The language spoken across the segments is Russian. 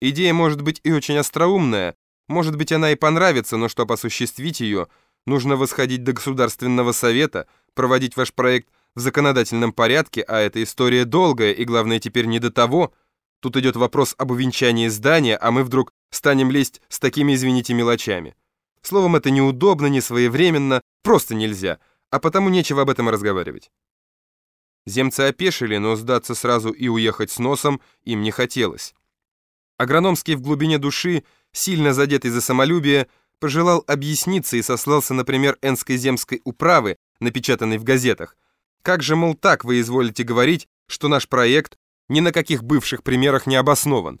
Идея может быть и очень остроумная, может быть она и понравится, но чтобы осуществить ее, нужно восходить до Государственного совета, проводить ваш проект в законодательном порядке, а эта история долгая и, главное, теперь не до того. Тут идет вопрос об увенчании здания, а мы вдруг станем лезть с такими, извините, мелочами. Словом, это неудобно, не своевременно, просто нельзя, а потому нечего об этом разговаривать. Земцы опешили, но сдаться сразу и уехать с носом им не хотелось. Агрономский в глубине души, сильно задетый за самолюбие, пожелал объясниться и сослался, например, Энской земской управы, напечатанной в газетах. Как же, мол, так вы изволите говорить, что наш проект ни на каких бывших примерах не обоснован?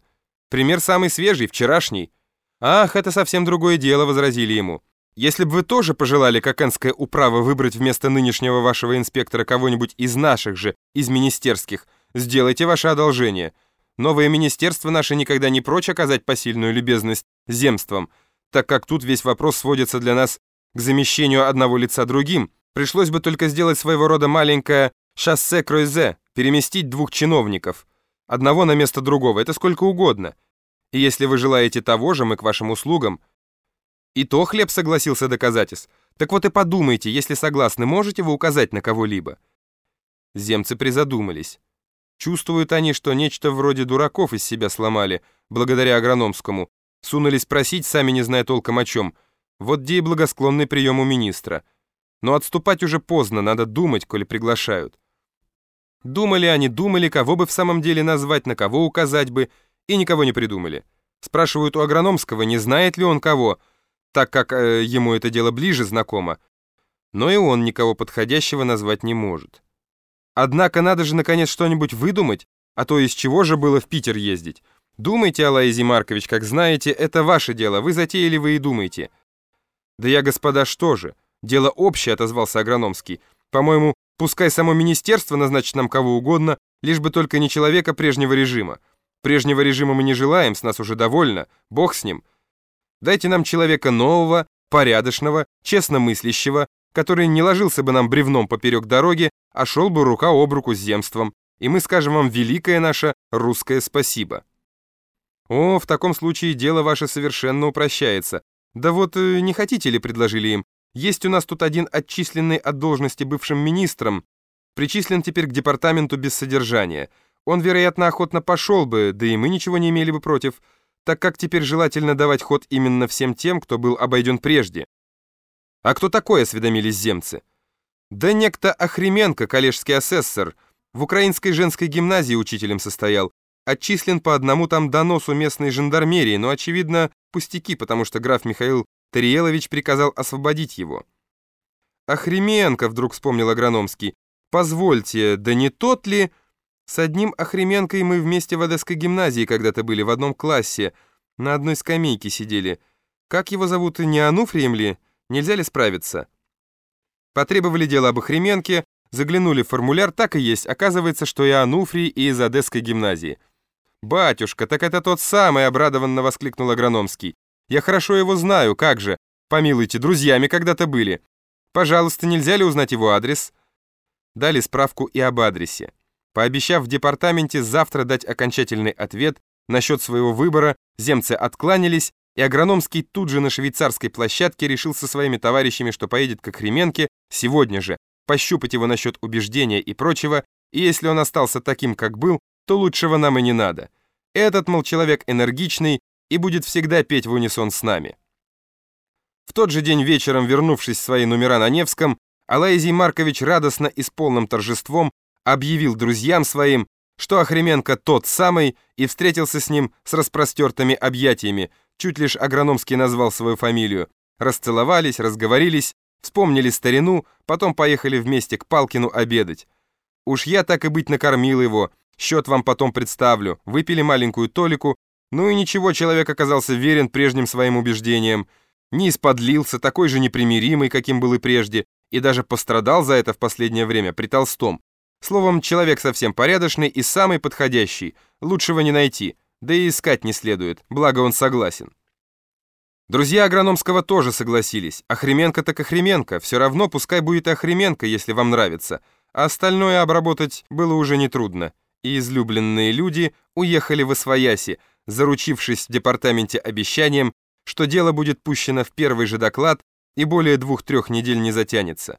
Пример самый свежий, вчерашний. Ах, это совсем другое дело, возразили ему. Если бы вы тоже пожелали, как Энская управа, выбрать вместо нынешнего вашего инспектора кого-нибудь из наших же, из министерских, сделайте ваше одолжение. Новое министерство наше никогда не прочь оказать посильную любезность земствам, так как тут весь вопрос сводится для нас к замещению одного лица другим. Пришлось бы только сделать своего рода маленькое шоссе-кройзе, переместить двух чиновников, одного на место другого, это сколько угодно. И если вы желаете того же, мы к вашим услугам – и то хлеб согласился доказательств. Так вот и подумайте, если согласны, можете вы указать на кого-либо? Земцы призадумались. Чувствуют они, что нечто вроде дураков из себя сломали, благодаря агрономскому. Сунулись просить, сами не зная толком о чем. Вот где и благосклонный прием у министра. Но отступать уже поздно, надо думать, коли приглашают. Думали они, думали, кого бы в самом деле назвать, на кого указать бы, и никого не придумали. Спрашивают у агрономского, не знает ли он кого, так как э, ему это дело ближе знакомо, но и он никого подходящего назвать не может. Однако надо же наконец что-нибудь выдумать, а то из чего же было в Питер ездить? Думайте, Алаизий Маркович, как знаете, это ваше дело, вы затеяли, вы и думаете. Да я, господа, что же? Дело общее, отозвался Агрономский. По-моему, пускай само министерство назначит нам кого угодно, лишь бы только не человека прежнего режима. Прежнего режима мы не желаем, с нас уже довольно, бог с ним. Дайте нам человека нового, порядочного, честно мыслящего, который не ложился бы нам бревном поперек дороги, а шел бы рука об руку с земством, и мы скажем вам великое наше русское спасибо. О, в таком случае дело ваше совершенно упрощается. Да вот э, не хотите ли, предложили им, есть у нас тут один отчисленный от должности бывшим министром, причислен теперь к департаменту без содержания. Он, вероятно, охотно пошел бы, да и мы ничего не имели бы против, так как теперь желательно давать ход именно всем тем, кто был обойден прежде. А кто такой, осведомились земцы? Да некто Охременко, коллежский асессор, в украинской женской гимназии учителем состоял, отчислен по одному там доносу местной жандармерии, но, очевидно, пустяки, потому что граф Михаил Тариелович приказал освободить его. Охременко, вдруг вспомнил Агрономский, позвольте, да не тот ли... С одним Охременкой мы вместе в Одесской гимназии когда-то были, в одном классе, на одной скамейке сидели. Как его зовут, не Ануфрием ли? Нельзя ли справиться? Потребовали дело об Охременке, заглянули в формуляр, так и есть. Оказывается, что и Ануфрий, и из Одесской гимназии. «Батюшка, так это тот самый!» — обрадованно воскликнул Агрономский. «Я хорошо его знаю, как же! Помилуйте, друзьями когда-то были. Пожалуйста, нельзя ли узнать его адрес?» Дали справку и об адресе. Пообещав в департаменте завтра дать окончательный ответ насчет своего выбора, земцы откланялись, и Агрономский тут же на швейцарской площадке решил со своими товарищами, что поедет к Охременке сегодня же, пощупать его насчет убеждения и прочего, и если он остался таким, как был, то лучшего нам и не надо. Этот, мол, человек энергичный и будет всегда петь в унисон с нами. В тот же день вечером, вернувшись в свои номера на Невском, Алаизий Маркович радостно и с полным торжеством объявил друзьям своим, что Охременко тот самый, и встретился с ним с распростертыми объятиями, чуть лишь Агрономский назвал свою фамилию. Расцеловались, разговорились, вспомнили старину, потом поехали вместе к Палкину обедать. Уж я так и быть накормил его, счет вам потом представлю, выпили маленькую толику, ну и ничего, человек оказался верен прежним своим убеждениям, не исподлился, такой же непримиримый, каким был и прежде, и даже пострадал за это в последнее время при Толстом. Словом, человек совсем порядочный и самый подходящий, лучшего не найти, да и искать не следует, благо он согласен. Друзья Агрономского тоже согласились. Охременко так Охременко, все равно пускай будет Охременко, если вам нравится, а остальное обработать было уже нетрудно. И излюбленные люди уехали в Освояси, заручившись в департаменте обещанием, что дело будет пущено в первый же доклад и более двух-трех недель не затянется.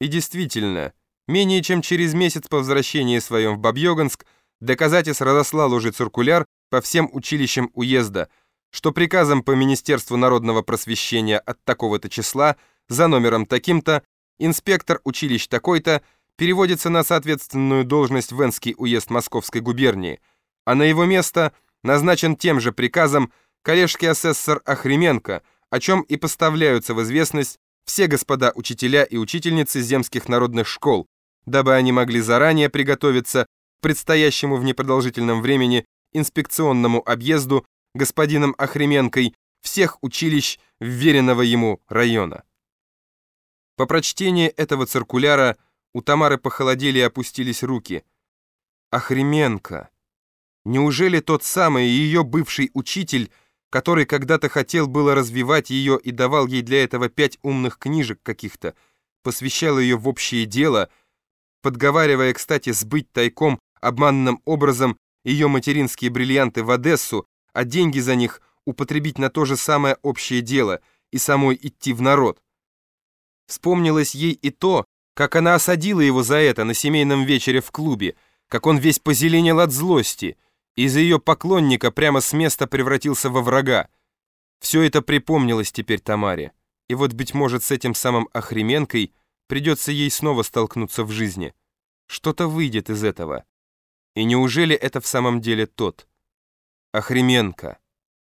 И действительно, менее чем через месяц по возвращении своем в Бабьёганск доказатель разослал уже циркуляр по всем училищам уезда, что приказом по Министерству народного просвещения от такого-то числа за номером таким-то инспектор училищ такой-то переводится на соответственную должность в Энский уезд Московской губернии, а на его место назначен тем же приказом коллежский асессор Охременко, о чем и поставляются в известность все господа учителя и учительницы земских народных школ, дабы они могли заранее приготовиться предстоящему в непродолжительном времени инспекционному объезду господином Охременкой всех училищ вверенного ему района. По прочтении этого циркуляра у Тамары похолодели и опустились руки. Охременко! Неужели тот самый ее бывший учитель, который когда-то хотел было развивать ее и давал ей для этого пять умных книжек каких-то, посвящал ее в общее дело, подговаривая, кстати, сбыть тайком обманным образом ее материнские бриллианты в Одессу, а деньги за них употребить на то же самое общее дело и самой идти в народ. Вспомнилось ей и то, как она осадила его за это на семейном вечере в клубе, как он весь позеленел от злости, и из ее поклонника прямо с места превратился во врага. Все это припомнилось теперь Тамаре, и вот, быть может, с этим самым Охременкой придется ей снова столкнуться в жизни. Что-то выйдет из этого. И неужели это в самом деле тот? Охременко.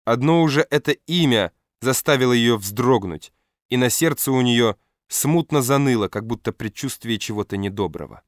Одно уже это имя заставило ее вздрогнуть, и на сердце у нее смутно заныло, как будто предчувствие чего-то недоброго.